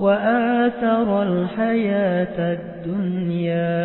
وآثر الحياة الدنيا.